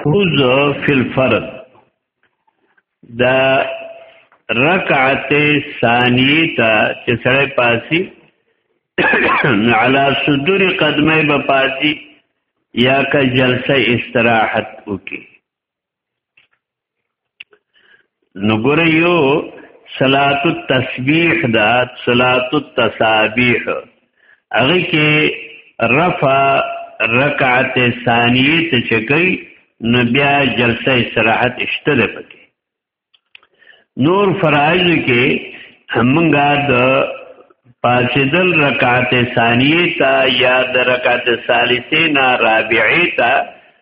خذ فی الفرد دا رکعت ثانیه تا چې سره پاسی علا صدور قدمه به پاسی یا که جلسه استراحت وکي نو ګره یو صلات التسبیح دا صلات التسابیح هغه کې رفع رکعت ثانیه ته چکی نو بیا جلسه استراحت اشتره پکې نور فرایض کې همغه د پاسدل رکعت ثانیه تا یا د رکعت ثالثه نا رابعه تا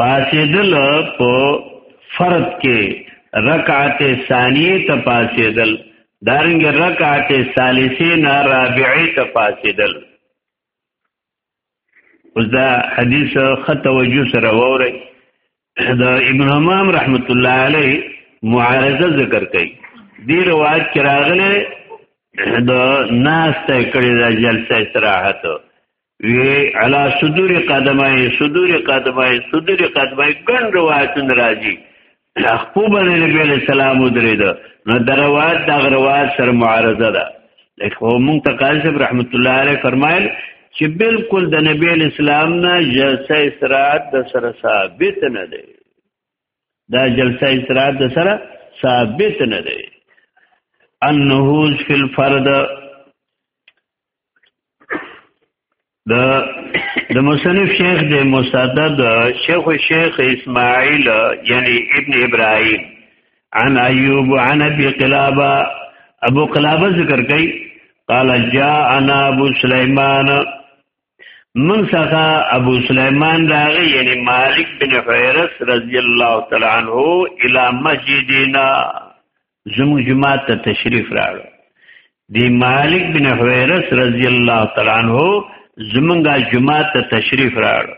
پاسېدل په فرد کې رکعت ثانیه ته پاسېدل دارنګ رکعت ثالثه نه رابعه ته پاسېدل اوس دا حدیث خط وجو سره وره دا ابن حمام رحمت الله علیه معارضه ذکر کړي دی روایت کې راغله دا ناس ته کړي دا جلسه استراحت وی علا صدور قدمای صدور قدمای صدور قدمای ګڼ روایتون راځي خپو باندې نبی علیہ السلام درید نو دروات دا روایت سره معارضه ده لکه مونږ ته قاضی صاحب رحمت الله علیه فرمایل چې بالکل د نبی علیہ السلام نه جلسه استراحت د سره ثابت نه ده دا جلسه استراحت د سره ثابت نه ده النهوز فی الفرد د د مصنف شیخ د مسدد شیخ شیخ اسماعیل یعنی ابن ابراهیم عن ایوب عن ابي قلابه ابو قلابه ذکر کوي قال جاءنا ابو سليمان من څخه ابو سليمان راغی یعنی مالک بن حیرس رضی الله تعالی عنہ الی مسجدنا زمو جماعت ته تشریف راړو دی مالک بن حویرس رضی الله تعالی عنہ زمونږه جماعت ته تشریف راړو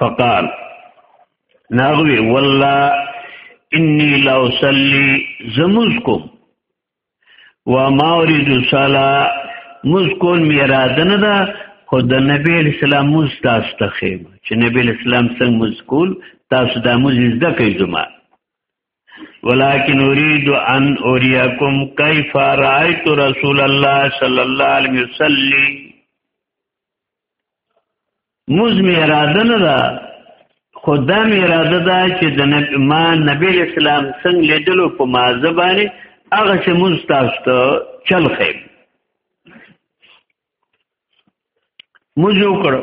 فقال ناغوی والله انی لا اصلي زمزکم وما اريد صلاه مزکون می اراده نه ده خو د نبی اسلام مز تاسو ته خیم چې نبی اسلام څنګه مز کول تاسو د مز زده کوي زما ولكن اريد ان اريكم كيف رايت رسول الله صلى الله عليه وسلم موز می اراده نه ده خدا می اراده ده چې د نبی ما نبی اسلام څنګه لیدلو په مازه باندې هغه چې موږ تاسو ته چل خیم موږ وکړو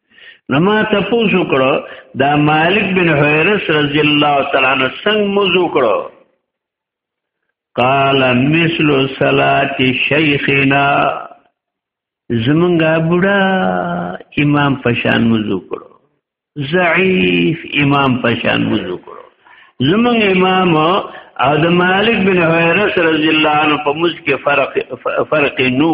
نو ما تاسو کړو دا مالک بن حویرس رضی الله تعالی عنہ څنګه موضوع کړو قال مثل صلات شیخنا زمونږه بوډا امام پشان موضوع کړو ضعیف امام پشان موضوع کړو زمونږ امام او د مالک بن حویرس رضی الله عنه په مز کې فرق فرق نو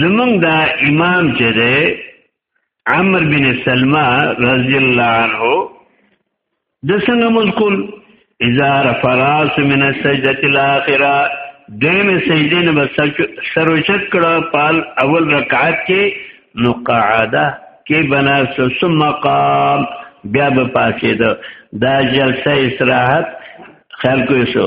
زمونږ دا امام چې دی عمر بن سلمہ رضی الله عنه د څنګه مذکول اذا رفراس من السجده الاخره دیم سجده نه بس سروچت کړه پال اول رکعت کې نو قعده کې بنا ثم قام بیا به پاسې دا جلسه استراحت خلکو شو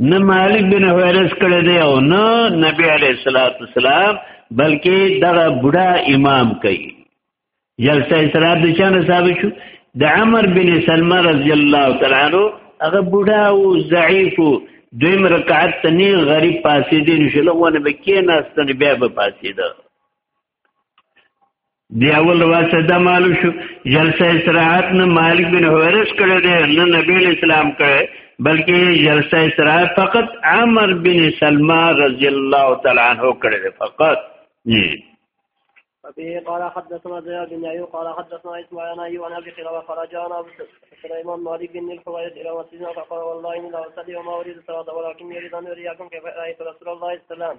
نه مالک بن حویرس کړی دی او نه نبی علیه الصلاۃ والسلام بلکې دغه بوډا امام کوي جلسه اسرات د چانه ثابت شو د عمر بن سلمہ رضی الله تعالی عنہ هغه بوډا او ضعیف دویم رکعت تنی غریب پاسې دي نشله ونه به کې ناستنه بیا به پاسې ده دی اول واسه د مالو شو جلسه استراحت نه مالک بن حویرس کړی دی نه نبی اسلام کړی بلکې جلسه استراحت فقط عمر بن سلمہ رضی الله تعالی عنہ کړی دی فقط جی به قال حدثنا زياد بن ايوب قال حدثنا اسماعيل ايوب عن ابي قلابه قال جاءنا سليمان مالك بن الحويرث الى مسجدنا فقال والله اني لا اصلي وما اريد الصلاه ولكن يريد ان يريكم كيف رايت رسول الله صلى الله عليه وسلم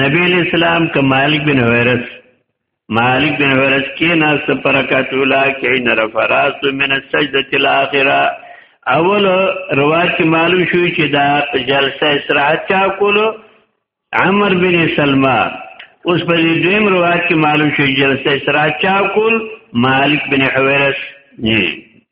نبی علیہ السلام که مالک بن حویرس مالک بن حویرس کی ناست پرکات اولا کی نرفراس من السجدت الاخرہ اول روایت کی معلوم شوی چې دا جلسه استراحت چا کولو عمر بن سلمہ اوس په دې دویم روایت کې معلوم شوی جلسه استراحت چا کول مالک بن حویرس نه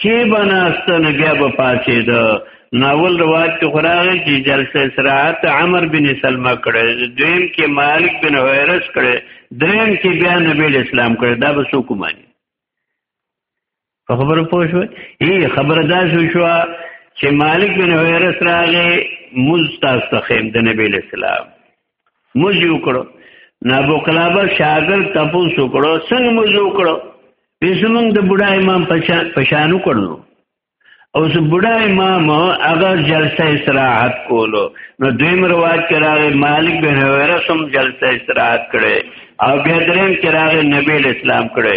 کې بناسته نو بیا به پاتې ده ناول روایت کې خوراغه چې جلسه سرات عمر بن سلمہ کړه دویم کې مالک بن حویرس کړه دریم کې بیا نبی اسلام کړه دا به سو کومانی په خبره پوه شو ای خبره دا شو شو چې مالک بن حویرس راغې مستاستخیم د نبی اسلام موږ یو کړو نابو کلابه شاګر تاسو وکړو څنګه موږ یو کړو زمونږ د بډا امام پشانو کړو او زه بډا امام هغه جلسه استراحت کولو نو دویم روایت کراغه مالک بن هویره سم جلسه استراحت کړي او بیا دریم کراغه نبی اسلام کړي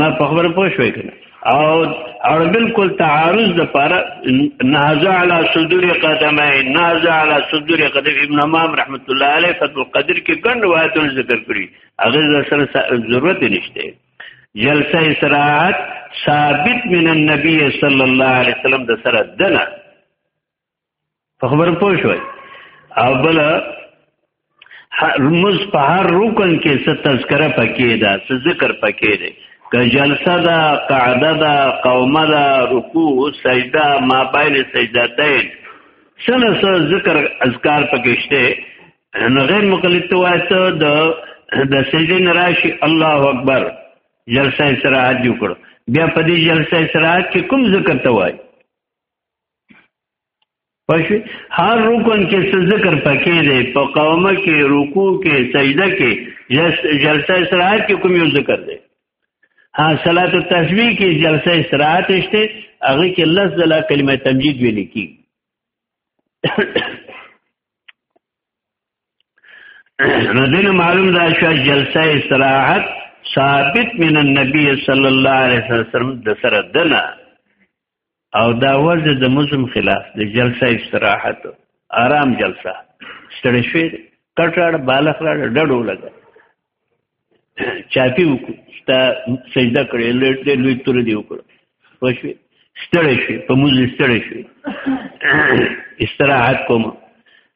ما په خبره پوه شوې کنه او او بالکل تعارض د پاره نهج علی صدور قدمه نهج علی صدور قدم ابن امام رحمت الله علیه فتح القدر کې ګڼ روایتونه ذکر کړی هغه سره ضرورت نشته جلسه استراحت ثابت من النبي صلی الله علیه وسلم د سره دنه په خبر پوه شوي او بل مز په هر رکن کې څه تذکره پکې ده څه ذکر پکې ده که جلسه ده قعده ده قومه ده رکوع سجده ما بین سجدتین سنه سره ذکر اذکار پکې شته نو غیر مقلد ته وایي ته د د سجدې نه راشي الله اکبر جلسه استراحت جوړ کړو بیا په دې جلسه استراحت کې کوم ذکر ته وایي پښې هر رکن کې څه ذکر پکې دی په قومه کې رکوع کې سجده کې جلسه استراحت کې کوم یو ذکر دی ها صلات التسبیح کې جلسه استراحت شته هغه کې لس ځله کلمه تمجید ویل کی نو دین معلوم دا شو جلسه استراحت ثابت من النبي صلی الله علیه وسلم د سره دنه او دا ورځ د موسم خلاف د جلسه استراحت آرام جلسه ستړي شوی کټړ بالغ را ډډو لګا چاپی وکړه سجده کړې لټې لوی تر دی وکړه وښوی ستړي شي په موږ ستړي شي استراحت کوم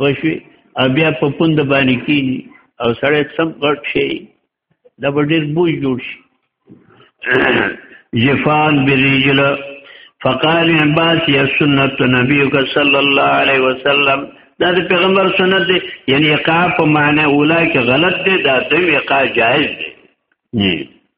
وشوي بیا په پوند باندې کینی او سړی سم غټ شي دا به ډېر بوج جوړ شي جفان بریجل فقال عباس یا سنت نبیک صلی الله علیه وسلم دا د پیغمبر سنت دی یعنی اقا په معنی اولا کې غلط دی دا د اقا جائز دی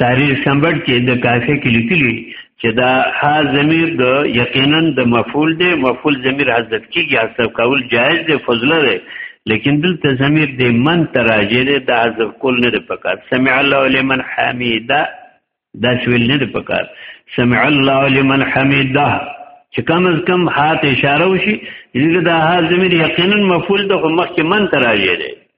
تحریر سمبر کې د کافی کې لیکلي چې دا ها ضمیر د یقینا د مفعول دی مفعول ضمیر حذف کیږي حذف کول جایز دی فضله دی لیکن دلته ضمیر د من تراجه دی د حذف کول نه پکار سمع الله لمن حمیدا دا شویل نه پکار سمع الله لمن حمیدا چې کم از کم هات اشاره وشي دغه د ها ضمیر یقینا مفعول د مخکې من تراجه دی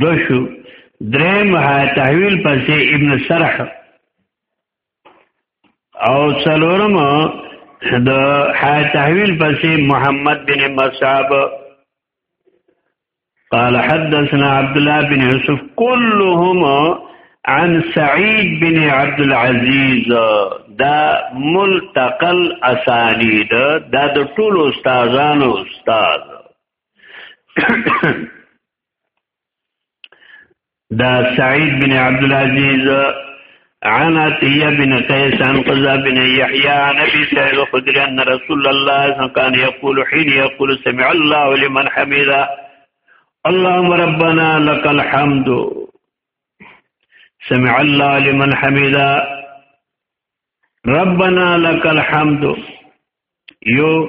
دو شو دریم تحویل پسې ابن سرح او څلورم د تحویل پسې محمد بن مصعب قال حدثنا عبد الله بن يوسف كلهم عن سعيد بن عبد العزيز دا ملتقل اسانید دا د ټولو استادانو استاد دا سعید بن عبد العزيز عن عطية بن قيس عن قزا بن يحيى عن أبي سعيد الخدري أن رسول الله كان يقول حين يقول سمع الله لمن حمده اللهم ربنا لك الحمد سمع الله لمن حمدا ربنا لك الحمد یو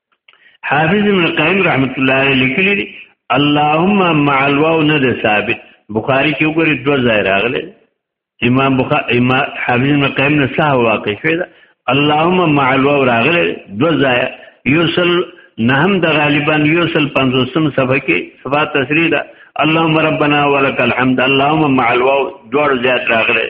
حافظ ابن قیم رحمت الله علیه لیکلی دی اللهم مع الواو نه ده ثابت بخاری کې وګوري دو ځای راغلی امام بخاری امام حافظ ابن قیم نه صح واقع شوی دا اللهم مع الواو راغلی دو ځای یوسل نهم د غالبا یوسل 500 صفحه کې صفات تسریح ده اللهم ربنا ولك الحمد اللهم مع الواو دوړ زیات راغلی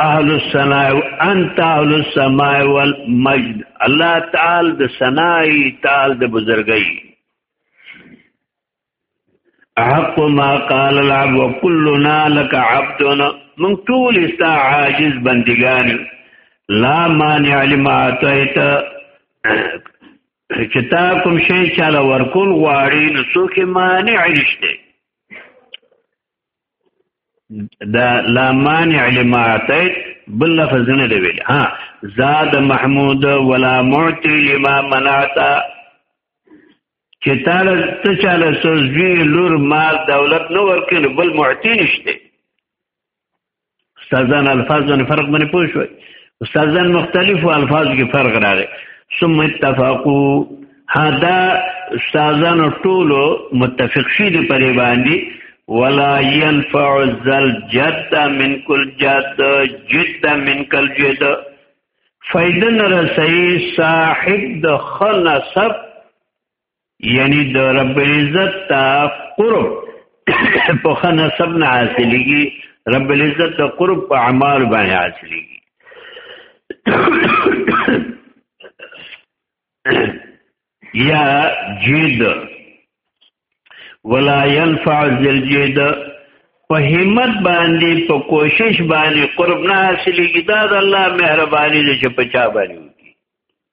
اهل السنا انت اهل السماء والمجد الله تعالی د سنای تعالی د بزرګی حق ما قال العبد وكلنا لك عبد من طول استا عاجز بندگان لا مانع لما اعطيت چې تا کوم شی چاله ورکول غواړي نو څوک مانع نشته دا لا مانع لما اعطيت بل لفظ نه دی ویل ها زاد محمود ولا معطي لما منعت چې تعالی ته چاله سوزوی لور مال دولت نو ورکړي بل معطي نشته استادان الفاظ باندې فرق باندې پوه شوي استادان مختلفو الفاظ کې فرق راغی ثم اتفقوا هدا استادان ټول متفق شي د پرې باندې ولا ينفع ذل جد من كل جد جد من كل جد فائدن رسي صاحب د خنصب یعنی د رب العزت تا قرب په خنه سب نه حاصلېږي رب العزت د قرب په اعمال باندې حاصلېږي یا جید ولا ينفع ذل جید په همت باندې په کوشش باندې قرب نه حاصلېږي دا د الله مهرباني دې چې په چا باندې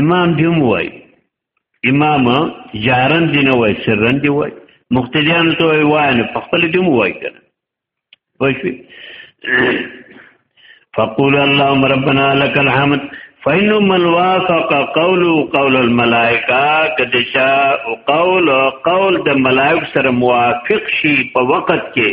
امام دی هم وای امام جارن دی نه وای سرن دی وای مقتدیان ته وای وای نه په خپل دی هم وای کنه وای فقول اللهم ربنا لك الحمد فإنه من وافق قول قول الملائکه کده شا او قول قول د ملائک سره موافق شي په وخت کې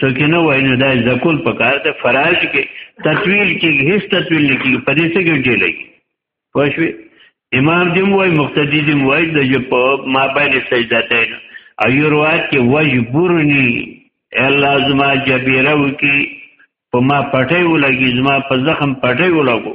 څوک نه وای نو دا ذکول په کار د فراج کې تطویل کې هیڅ تطویل نه کې په دې څه کې ډېر لګي پښوی امام دې وای مقتدی دې وای د په ما باندې سجده ته نه ایو روایت کې وجبرنی الله زما جبیره وکي په ما پټي ولګي زما په زخم پټي ولګو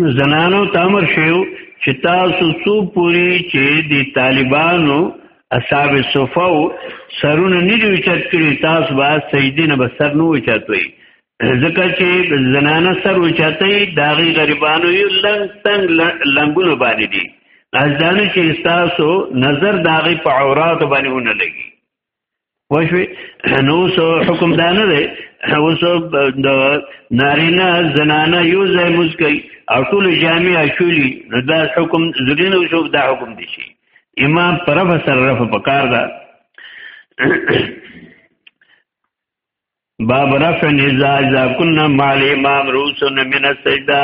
نو زنانو ته امر شیو چې تاسو څو پوری چې د طالبانو اصحاب صفو سرونه نه دی چت کړی تاسو به سیدی نه بسر نه وچاتوي ځکه چې زنانه سر وچاتای داغي غریبانو یو لنګ تنګ لنګونه باندې دي ازدانه چې تاسو نظر داغي په عورت باندې ونه لګي وشوي نو سو حکم دا نه دی اوس د نارینه زنانه یو ځای مسکی او ټول جامع شولي نو دا حکم زرینه شو دا حکم دي شي امام طرف سره رف پکار دا باب رفع نزا اذا كنا مع الامام رؤوسنا من السجده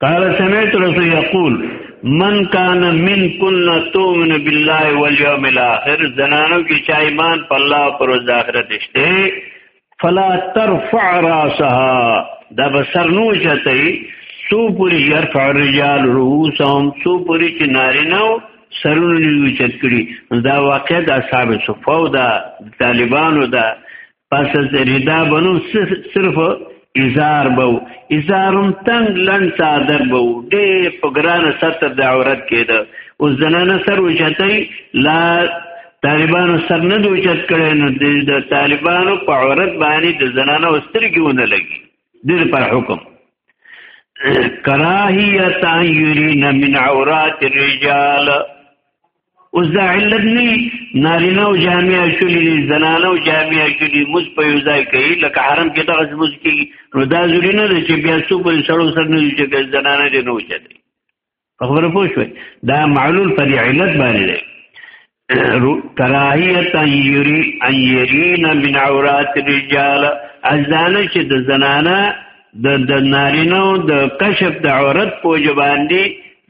قال سمعت رسول يقول من كان من كن تؤمن بالله واليوم الاخر زنانو کی چا ایمان په الله پر ورځ اخرت شته فلا ترفع راسها دا بسر نو چته سو پوری يرفع الرجال رؤوسهم سو پوری چې نارینه سرونه نیو چت کړي دا واقع د اصحاب صفو دا طالبانو دا پس از ردا بنو صرف ازار بو ازارم تنگ لن صادر بو دی پگران سطر د عورت کې ده او زنانه سر وچتای لا طالبانو سر نه دوی چت کړي نو د طالبانو په عورت باندې د زنانه وسترګونه لګي د پر حکم کراهیت یرین من عورات الرجال اوس دا علت نه نارینه او جامع چولی دي زنانه او جامع چولی مز په یو ځای کوي لکه حرم کې دغه مز کې نو دا ضروري نه دی چې بیا څو په سړو سره نه چې زنانه دې نه وچتي خبره پوه شوي دا معلول پر علت باندې دی کراهیت یری ان یرین من عورات الرجال ازانه چې د زنانه د نارینه او د کشف د عورت پوجباندی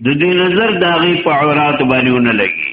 د دې نظر د هغې په عورات باندې ونه لګي